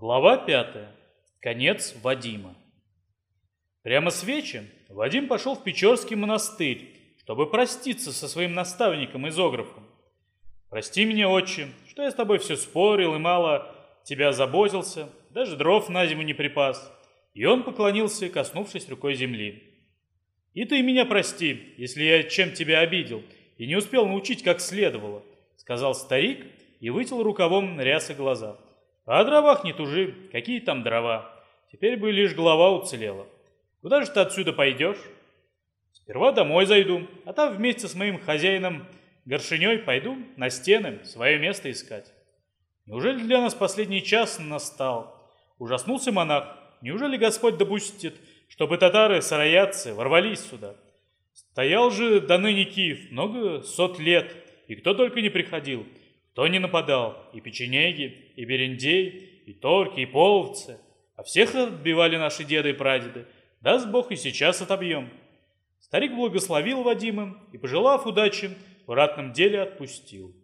Глава пятая. Конец Вадима. Прямо с вечи Вадим пошел в Печорский монастырь, чтобы проститься со своим наставником изографом. «Прости меня, отче, что я с тобой все спорил и мало тебя заботился, даже дров на зиму не припас». И он поклонился, коснувшись рукой земли. «И ты меня прости, если я чем тебя обидел и не успел научить как следовало», сказал старик и вытел рукавом рясы глаза. «А о дровах не тужи, какие там дрова? Теперь бы лишь голова уцелела. Куда же ты отсюда пойдешь?» «Сперва домой зайду, а там вместе с моим хозяином Горшиней пойду на стены свое место искать». «Неужели для нас последний час настал?» Ужаснулся монах. «Неужели Господь допустит, чтобы татары-сыроядцы ворвались сюда? Стоял же до ныне Киев много сот лет, и кто только не приходил, кто не нападал, и печенеги, и берендей, и торки, и половцы, а всех отбивали наши деды и прадеды, даст Бог и сейчас отобьем». Старик благословил Вадима и, пожелав удачи, в ратном деле отпустил.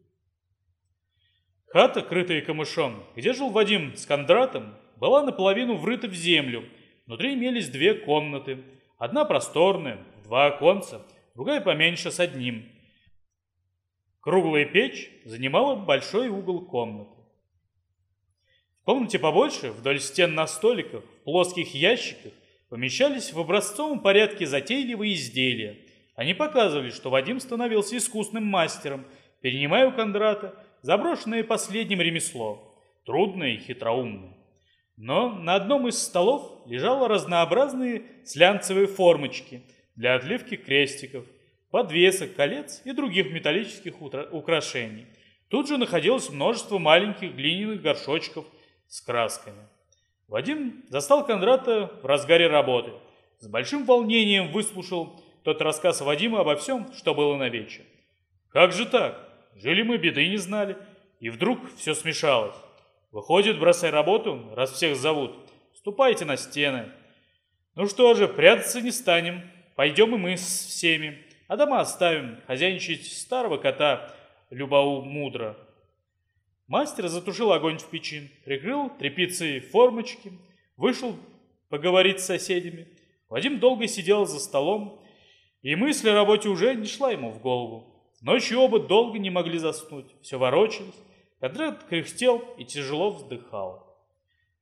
Хата, крытая камышом, где жил Вадим с Кондратом, была наполовину врыта в землю. Внутри имелись две комнаты. Одна просторная, два оконца, другая поменьше с одним. Круглая печь занимала большой угол комнаты. В комнате побольше, вдоль стен на столиках, в плоских ящиках, помещались в образцовом порядке затейливые изделия. Они показывали, что Вадим становился искусным мастером, перенимая у Кондрата заброшенное последним ремесло, трудное и хитроумное. Но на одном из столов лежали разнообразные слянцевые формочки для отливки крестиков, подвесок, колец и других металлических украшений. Тут же находилось множество маленьких глиняных горшочков с красками. Вадим застал Кондрата в разгаре работы. С большим волнением выслушал тот рассказ Вадима обо всем, что было на вече. «Как же так? Жили мы, беды не знали, и вдруг все смешалось. Выходит, бросай работу, раз всех зовут. Ступайте на стены. Ну что же, прятаться не станем. Пойдем и мы с всеми. А дома оставим, хозяйничать старого кота Любау мудро. Мастер затушил огонь в печи, прикрыл тряпицей формочки, вышел поговорить с соседями. Вадим долго сидел за столом, и мысль о работе уже не шла ему в голову. Ночью оба долго не могли заснуть, все ворочались. Кондрат кряхтел и тяжело вздыхал.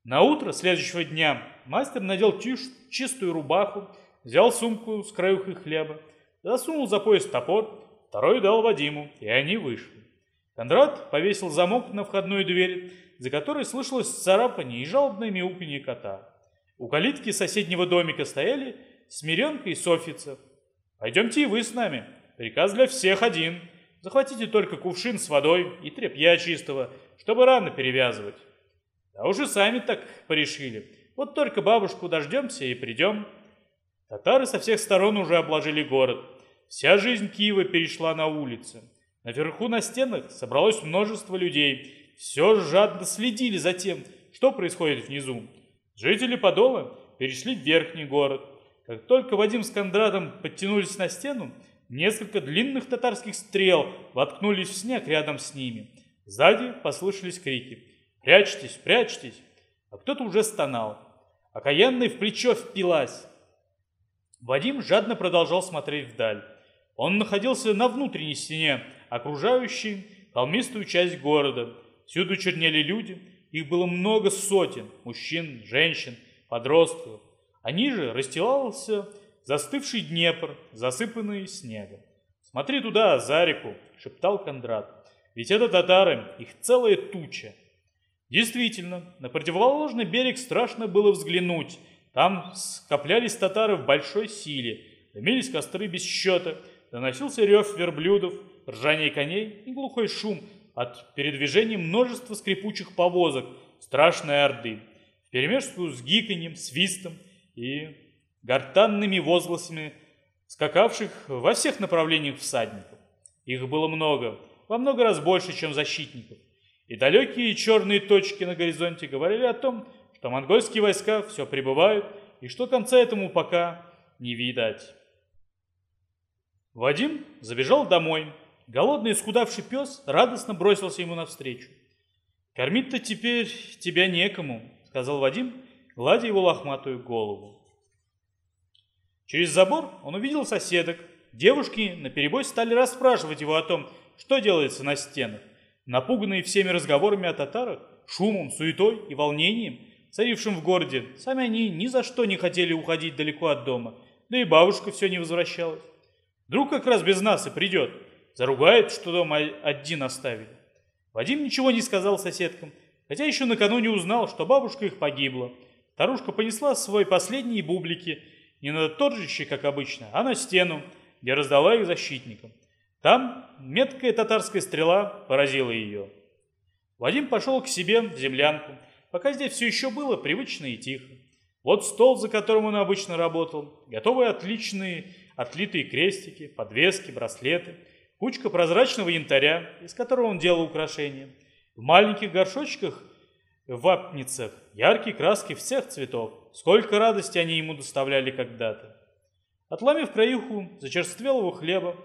На утро следующего дня мастер надел чистую рубаху, взял сумку с краюхой хлеба, засунул за пояс топор, второй дал Вадиму, и они вышли. Кондрат повесил замок на входную дверь, за которой слышалось царапание и жалобное мяуканье кота. У калитки соседнего домика стояли Смиренка и Софица. «Пойдемте и вы с нами. Приказ для всех один. Захватите только кувшин с водой и тряпья чистого, чтобы раны перевязывать». А уже сами так порешили. Вот только бабушку дождемся и придем. Татары со всех сторон уже обложили город. Вся жизнь Киева перешла на улицы. Наверху на стенах собралось множество людей. Все жадно следили за тем, что происходит внизу. Жители Подола перешли в верхний город. Как только Вадим с Кондратом подтянулись на стену, несколько длинных татарских стрел воткнулись в снег рядом с ними. Сзади послышались крики «Прячьтесь, прячьтесь!» А кто-то уже стонал. Окаянный в плечо впилась. Вадим жадно продолжал смотреть вдаль. Он находился на внутренней стене, окружающей холмистую часть города. Всюду чернели люди, их было много сотен, мужчин, женщин, подростков. А ниже расстилался застывший Днепр, засыпанный снегом. «Смотри туда, за реку!» — шептал Кондрат. «Ведь это татары, их целая туча!» Действительно, на противоположный берег страшно было взглянуть. Там скоплялись татары в большой силе, дымились костры без счета, доносился рев верблюдов, ржание коней и глухой шум от передвижения множества скрипучих повозок страшной орды, вперемешку с гиканьем, свистом и гортанными возгласами скакавших во всех направлениях всадников. Их было много, во много раз больше, чем защитников. И далекие черные точки на горизонте говорили о том, что монгольские войска все прибывают и что конца этому пока не видать. Вадим забежал домой, Голодный исхудавший пес радостно бросился ему навстречу. «Кормить-то теперь тебя некому», — сказал Вадим, гладя его лохматую голову. Через забор он увидел соседок. Девушки наперебой стали расспрашивать его о том, что делается на стенах. Напуганные всеми разговорами о татарах, шумом, суетой и волнением, царившим в городе, сами они ни за что не хотели уходить далеко от дома, да и бабушка все не возвращалась. Вдруг как раз без нас и придет, заругает, что дома один оставили. Вадим ничего не сказал соседкам, хотя еще накануне узнал, что бабушка их погибла. Старушка понесла свой последние бублики не на торжище, как обычно, а на стену, где раздала их защитникам. Там меткая татарская стрела поразила ее. Вадим пошел к себе в землянку, пока здесь все еще было привычно и тихо. Вот стол, за которым он обычно работал, готовые отличные отлитые крестики, подвески, браслеты, кучка прозрачного янтаря, из которого он делал украшения. В маленьких горшочках, в вапницах, яркие краски всех цветов. Сколько радости они ему доставляли когда-то. Отломив краюху зачерствелого хлеба,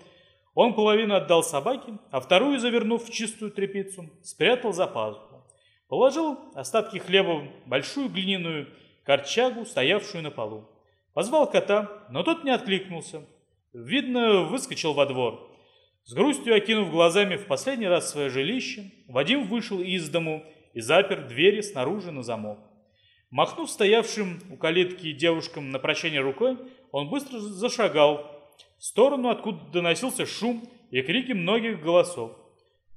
он половину отдал собаке, а вторую, завернув в чистую тряпицу, спрятал за пазуху. Положил остатки хлеба в большую глиняную корчагу, стоявшую на полу. Позвал кота, но тот не откликнулся. Видно, выскочил во двор. С грустью окинув глазами в последний раз свое жилище, Вадим вышел из дому и запер двери снаружи на замок. Махнув стоявшим у калитки девушкам на прощание рукой, он быстро зашагал в сторону, откуда доносился шум и крики многих голосов.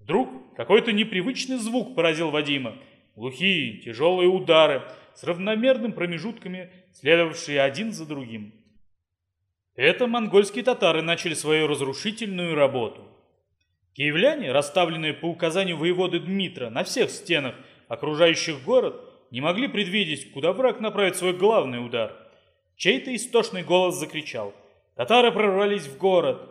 Вдруг какой-то непривычный звук поразил Вадима. Глухие, тяжелые удары с равномерными промежутками, следовавшие один за другим. Это монгольские татары начали свою разрушительную работу. Киевляне, расставленные по указанию воеводы Дмитра на всех стенах, окружающих город, не могли предвидеть, куда враг направит свой главный удар. Чей-то истошный голос закричал. Татары прорвались в город.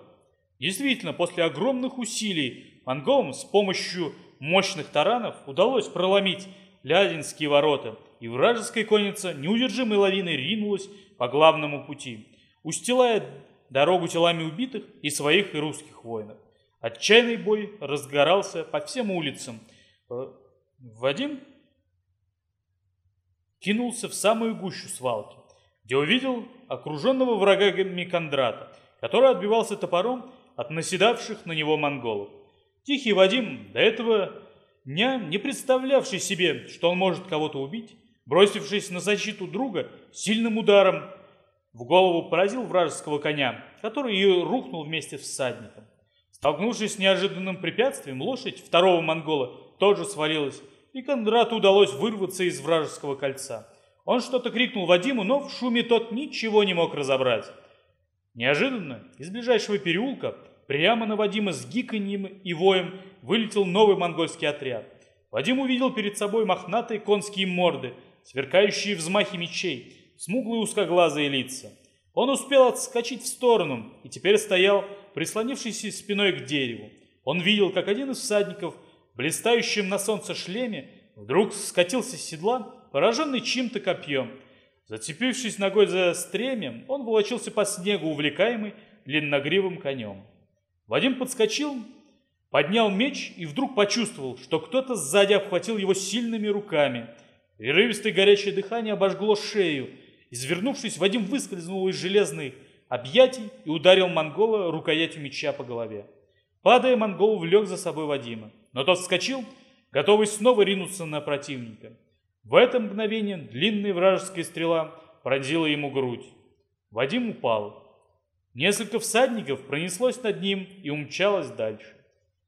Действительно, после огромных усилий монголам с помощью мощных таранов удалось проломить Лядинские ворота, и вражеская конница неудержимой лавиной ринулась по главному пути устилая дорогу телами убитых и своих и русских воинов. Отчаянный бой разгорался по всем улицам. Э, Вадим кинулся в самую гущу свалки, где увидел окруженного врагами Кондрата, который отбивался топором от наседавших на него монголов. Тихий Вадим, до этого дня не представлявший себе, что он может кого-то убить, бросившись на защиту друга, сильным ударом в голову поразил вражеского коня, который и рухнул вместе с всадником. Столкнувшись с неожиданным препятствием, лошадь второго монгола тоже свалилась, и Кондрату удалось вырваться из вражеского кольца. Он что-то крикнул Вадиму, но в шуме тот ничего не мог разобрать. Неожиданно из ближайшего переулка прямо на Вадима с гиканьем и воем вылетел новый монгольский отряд. Вадим увидел перед собой мохнатые конские морды, сверкающие взмахи мечей, смуглые узкоглазые лица. Он успел отскочить в сторону и теперь стоял, прислонившийся спиной к дереву. Он видел, как один из всадников, блистающим на солнце шлеме, вдруг скатился с седла, пораженный чьим-то копьем. Зацепившись ногой за стремя, он волочился по снегу, увлекаемый длинногривым конем. Вадим подскочил, поднял меч и вдруг почувствовал, что кто-то сзади обхватил его сильными руками. Прерывистое горячее дыхание обожгло шею, Извернувшись, Вадим выскользнул из железных объятий и ударил монгола рукоятью меча по голове. Падая, монгол влек за собой Вадима, но тот вскочил, готовый снова ринуться на противника. В это мгновение длинная вражеская стрела пронзила ему грудь. Вадим упал. Несколько всадников пронеслось над ним и умчалось дальше.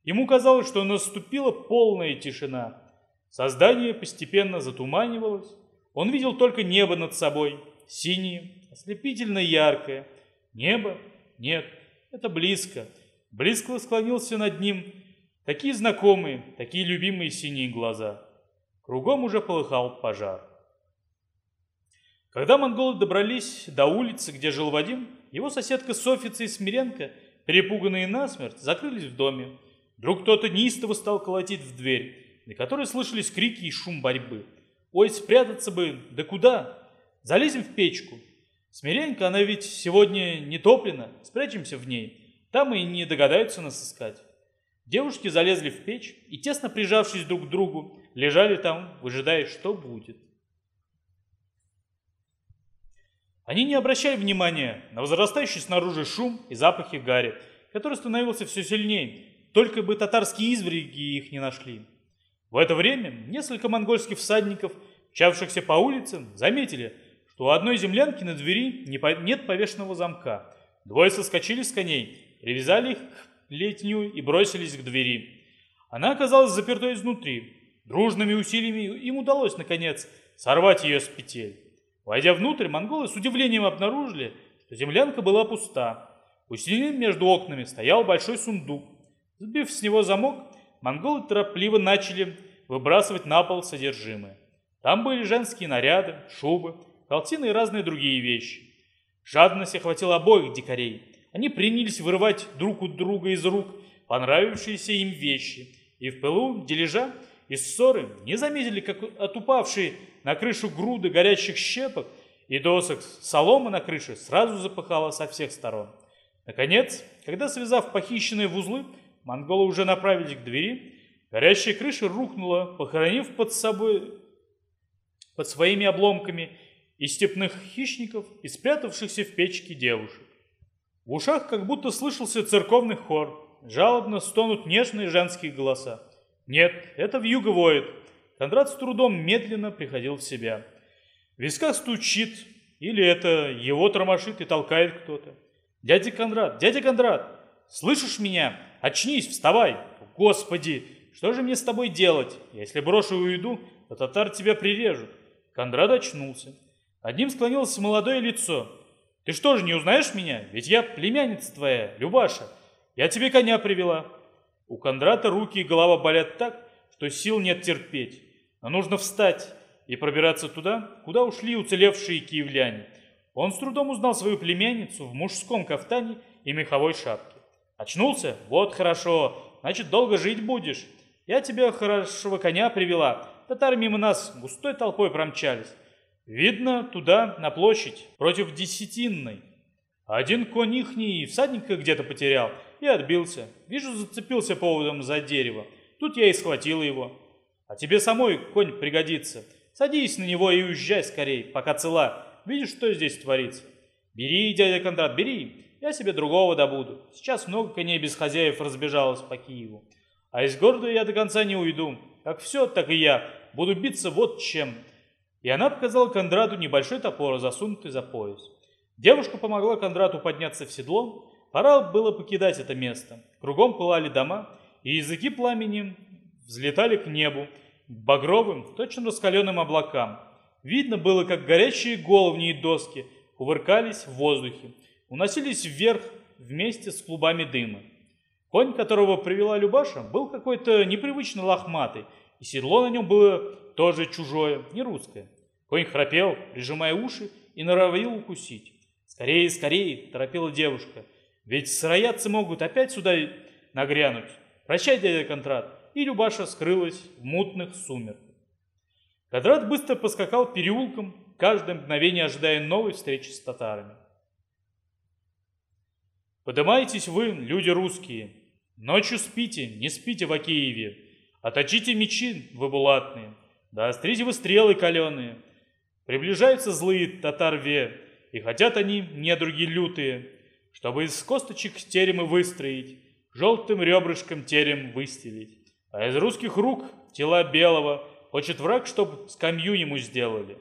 Ему казалось, что наступила полная тишина. Создание постепенно затуманивалось. Он видел только небо над собой – синее, ослепительно яркое. Небо? Нет, это близко. Близко склонился над ним. Такие знакомые, такие любимые синие глаза. Кругом уже полыхал пожар. Когда монголы добрались до улицы, где жил Вадим, его соседка Софица и Смиренко, перепуганные насмерть, закрылись в доме. Вдруг кто-то неистово стал колотить в дверь, на которой слышались крики и шум борьбы. «Ой, спрятаться бы! Да куда? Залезем в печку. Смиренько, она ведь сегодня не топлена, спрячемся в ней. Там и не догадаются нас искать. Девушки залезли в печь и, тесно прижавшись друг к другу, лежали там, выжидая, что будет. Они не обращали внимания на возрастающий снаружи шум и запахи гари, который становился все сильнее, только бы татарские извриги их не нашли. В это время несколько монгольских всадников, мчавшихся по улице, заметили, что у одной землянки на двери нет повешенного замка. Двое соскочили с коней, привязали их к летнюю и бросились к двери. Она оказалась запертой изнутри. Дружными усилиями им удалось, наконец, сорвать ее с петель. Войдя внутрь, монголы с удивлением обнаружили, что землянка была пуста. У стены между окнами стоял большой сундук. Сбив с него замок, монголы торопливо начали выбрасывать на пол содержимое. Там были женские наряды, шубы, колтины и разные другие вещи. Жадность охватила обоих дикарей. Они принялись вырывать друг у друга из рук понравившиеся им вещи, и в пылу дележа и ссоры не заметили, как от упавшей на крышу груды горящих щепок и досок солома на крыше сразу запыхала со всех сторон. Наконец, когда, связав похищенные в узлы, монголы уже направились к двери, горящая крыша рухнула, похоронив под собой, под своими обломками и степных хищников, и спрятавшихся в печке девушек. В ушах как будто слышался церковный хор, жалобно стонут нежные женские голоса. Нет, это вьюга воет. Кондрат с трудом медленно приходил в себя. В стучит, или это его тормошит и толкает кто-то. «Дядя Кондрат, дядя Кондрат, слышишь меня? Очнись, вставай! Господи, что же мне с тобой делать? Если брошу и уйду, то татар тебя прирежут». Кондрат очнулся. Одним склонилось молодое лицо. «Ты что же, не узнаешь меня? Ведь я племянница твоя, Любаша. Я тебе коня привела». У Кондрата руки и голова болят так, что сил нет терпеть. Но нужно встать и пробираться туда, куда ушли уцелевшие киевляне. Он с трудом узнал свою племянницу в мужском кафтане и меховой шапке. Очнулся? Вот хорошо, значит, долго жить будешь. Я тебе хорошего коня привела. Татары мимо нас густой толпой промчались. Видно, туда, на площадь, против Десятинной. Один конь ихний всадника где-то потерял и отбился. Вижу, зацепился поводом за дерево. Тут я и схватил его. А тебе самой конь пригодится. Садись на него и уезжай скорей, пока цела. Видишь, что здесь творится? Бери, дядя Кондрат, бери. Я себе другого добуду. Сейчас много коней без хозяев разбежалось по Киеву. А из города я до конца не уйду. Как все, так и я. Буду биться вот чем. И она показала Кондрату небольшой топор, засунутый за пояс. Девушка помогла Кондрату подняться в седло. Пора было покидать это место. Кругом пылали дома, и языки пламени взлетали к небу, к багровым, точно раскаленным облакам. Видно было, как горящие головни и доски кувыркались в воздухе, уносились вверх вместе с клубами дыма. Конь, которого привела Любаша, был какой-то непривычно лохматый, и седло на нем было тоже чужое, не русское. Конь храпел, прижимая уши, и норовил укусить. «Скорее, скорее!» – торопила девушка. «Ведь сыроядцы могут опять сюда нагрянуть. Прощай, дядя Контрат!» И Любаша скрылась в мутных сумерках. Кондрат быстро поскакал переулком, каждое мгновение ожидая новой встречи с татарами. «Подымайтесь вы, люди русские! Ночью спите, не спите в Акиеве! Оточите мечи, вы булатные! Да острите вы стрелы каленые! Приближаются злые татарве, и хотят они, недруги лютые, чтобы из косточек теремы выстроить, желтым ребрышком терем выстелить, а из русских рук тела белого хочет враг, чтоб скамью ему сделали.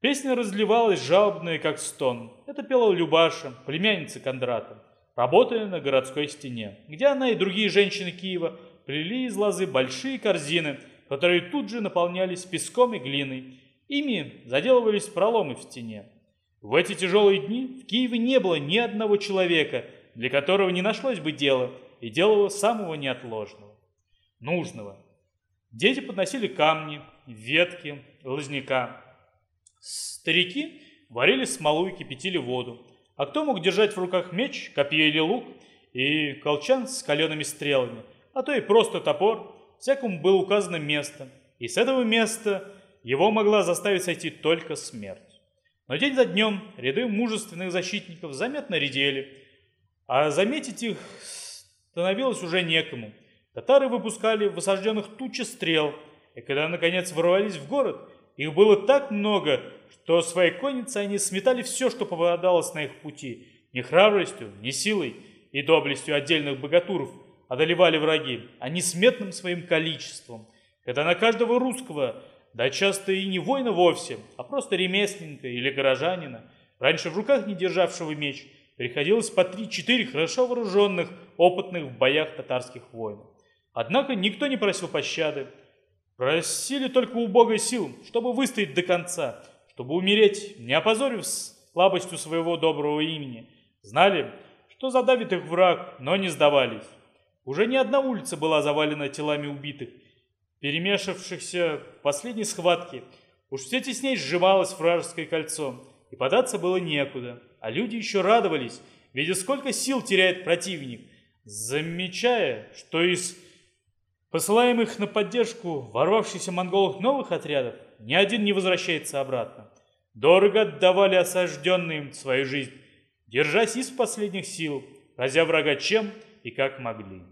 Песня разливалась жалобная, как стон. Это пела Любаша, племянница Кондрата, работая на городской стене, где она и другие женщины Киева плели из лозы большие корзины, которые тут же наполнялись песком и глиной, Ими заделывались проломы в стене. В эти тяжелые дни в Киеве не было ни одного человека, для которого не нашлось бы дела, и делого самого неотложного, нужного. Дети подносили камни, ветки, лозняка. Старики варили смолу и кипятили воду. А кто мог держать в руках меч, копье или лук и колчан с калеными стрелами, а то и просто топор, всякому было указано место. И с этого места его могла заставить сойти только смерть. Но день за днем ряды мужественных защитников заметно редели, а заметить их становилось уже некому. Татары выпускали в осажденных тучи стрел, и когда наконец ворвались в город, Их было так много, что своей конницей они сметали все, что попадалось на их пути. Ни храбростью, ни силой и доблестью отдельных богатуров одолевали враги, а несметным своим количеством. Когда на каждого русского, да часто и не воина вовсе, а просто ремесленника или горожанина, раньше в руках не державшего меч, приходилось по три-четыре хорошо вооруженных, опытных в боях татарских воинов. Однако никто не просил пощады. Просили только у Бога сил, чтобы выстоять до конца, чтобы умереть, не опозорив слабостью своего доброго имени. Знали, что задавит их враг, но не сдавались. Уже не одна улица была завалена телами убитых, перемешавшихся в последней схватке. Уж все тесней сжималось вражеское кольцо, и податься было некуда. А люди еще радовались, видя сколько сил теряет противник, замечая, что из посылаемых на поддержку ворвавшихся монголов новых отрядов ни один не возвращается обратно. Дорого отдавали осажденные им свою жизнь, держась из последних сил, разя врага чем и как могли.